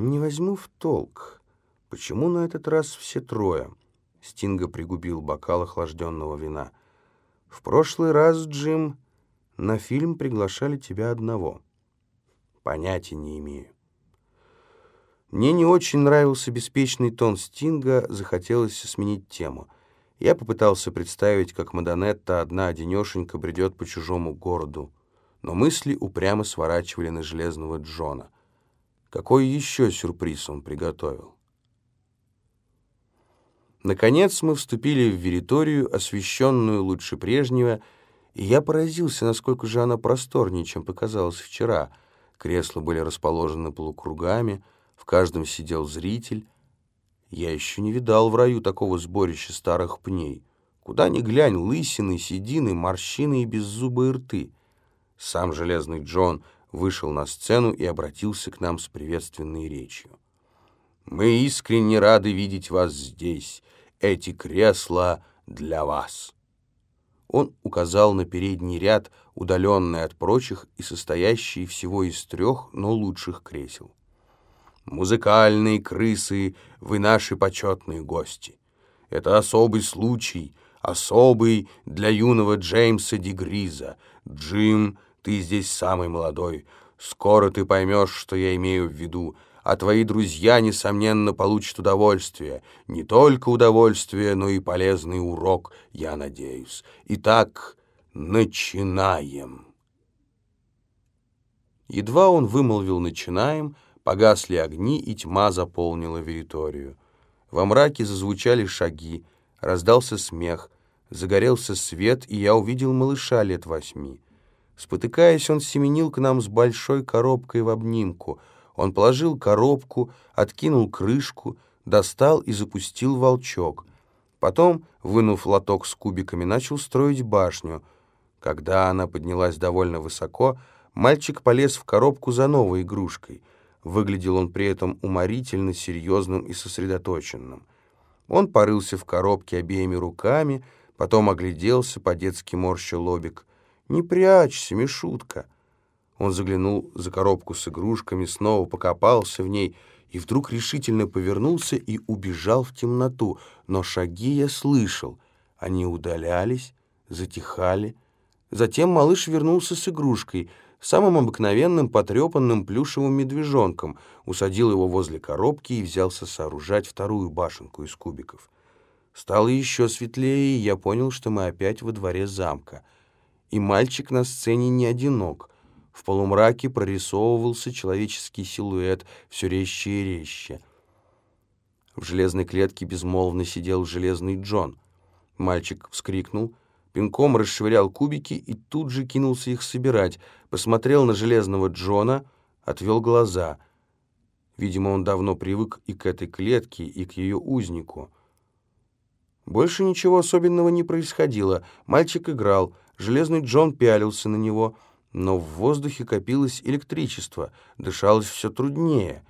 Не возьму в толк, почему на этот раз все трое? Стинга пригубил бокал охлажденного вина. В прошлый раз, Джим, на фильм приглашали тебя одного. Понятия не имею. Мне не очень нравился беспечный тон Стинга, захотелось сменить тему. Я попытался представить, как Мадонетта одна-одинешенька бредет по чужому городу, но мысли упрямо сворачивали на Железного Джона. Какой еще сюрприз он приготовил? Наконец мы вступили в вериторию, освещенную лучше прежнего, и я поразился, насколько же она просторнее, чем показалось вчера. Кресла были расположены полукругами, в каждом сидел зритель. Я еще не видал в раю такого сборища старых пней. Куда ни глянь, лысины, седины, морщины и беззубые рты. Сам Железный Джон вышел на сцену и обратился к нам с приветственной речью. «Мы искренне рады видеть вас здесь. Эти кресла для вас». Он указал на передний ряд, удаленный от прочих и состоящий всего из трех, но лучших кресел. Музыкальные крысы, вы наши почетные гости. Это особый случай, особый для юного Джеймса Дегриза. Джим, ты здесь самый молодой. Скоро ты поймешь, что я имею в виду, а твои друзья, несомненно, получат удовольствие. Не только удовольствие, но и полезный урок, я надеюсь. Итак, начинаем. Едва он вымолвил «начинаем», Погасли огни, и тьма заполнила вериторию. Во мраке зазвучали шаги, раздался смех, загорелся свет, и я увидел малыша лет восьми. Спотыкаясь, он семенил к нам с большой коробкой в обнимку. Он положил коробку, откинул крышку, достал и запустил волчок. Потом, вынув лоток с кубиками, начал строить башню. Когда она поднялась довольно высоко, мальчик полез в коробку за новой игрушкой — Выглядел он при этом уморительно серьезным и сосредоточенным. Он порылся в коробке обеими руками, потом огляделся, по-детски морща лобик. «Не прячься, Мишутка!» Он заглянул за коробку с игрушками, снова покопался в ней и вдруг решительно повернулся и убежал в темноту. Но шаги я слышал. Они удалялись, затихали. Затем малыш вернулся с игрушкой — самым обыкновенным потрепанным плюшевым медвежонком, усадил его возле коробки и взялся сооружать вторую башенку из кубиков. Стало еще светлее, и я понял, что мы опять во дворе замка. И мальчик на сцене не одинок. В полумраке прорисовывался человеческий силуэт все резче и резче. В железной клетке безмолвно сидел железный Джон. Мальчик вскрикнул — пинком расшвырял кубики и тут же кинулся их собирать, посмотрел на железного Джона, отвел глаза. Видимо, он давно привык и к этой клетке, и к ее узнику. Больше ничего особенного не происходило. Мальчик играл, железный Джон пялился на него, но в воздухе копилось электричество, дышалось все труднее.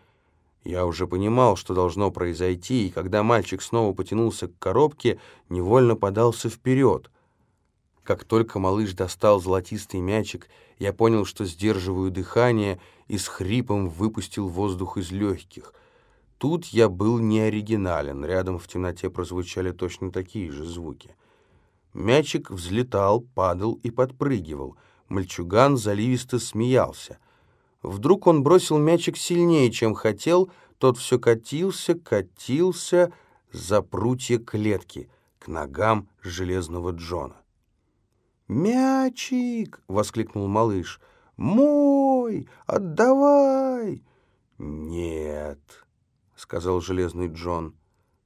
Я уже понимал, что должно произойти, и когда мальчик снова потянулся к коробке, невольно подался вперед — как только малыш достал золотистый мячик, я понял, что сдерживаю дыхание и с хрипом выпустил воздух из легких. Тут я был не оригинален, рядом в темноте прозвучали точно такие же звуки. Мячик взлетал, падал и подпрыгивал. Мальчуган заливисто смеялся. Вдруг он бросил мячик сильнее, чем хотел, тот все катился, катился за прутья клетки к ногам железного Джона. «Мячик!» — воскликнул малыш. «Мой! Отдавай!» «Нет!» — сказал железный Джон.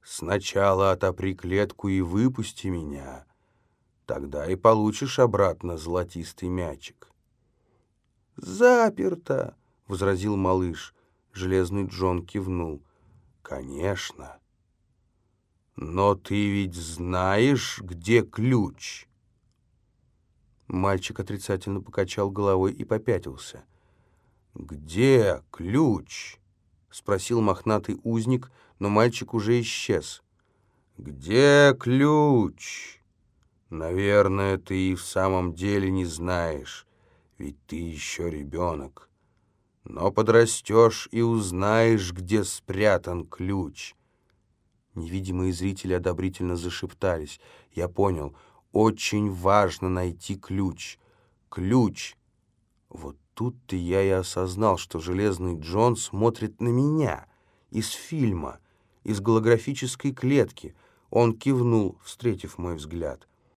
«Сначала отопри клетку и выпусти меня. Тогда и получишь обратно золотистый мячик». «Заперто!» — возразил малыш. Железный Джон кивнул. «Конечно. Но ты ведь знаешь, где ключ?» Мальчик отрицательно покачал головой и попятился. «Где ключ?» — спросил мохнатый узник, но мальчик уже исчез. «Где ключ?» «Наверное, ты и в самом деле не знаешь, ведь ты еще ребенок. Но подрастешь и узнаешь, где спрятан ключ. Невидимые зрители одобрительно зашептались. Я понял, очень важно найти ключ. Ключ. Вот тут-то я и осознал, что Железный Джон смотрит на меня из фильма, из голографической клетки. Он кивнул, встретив мой взгляд —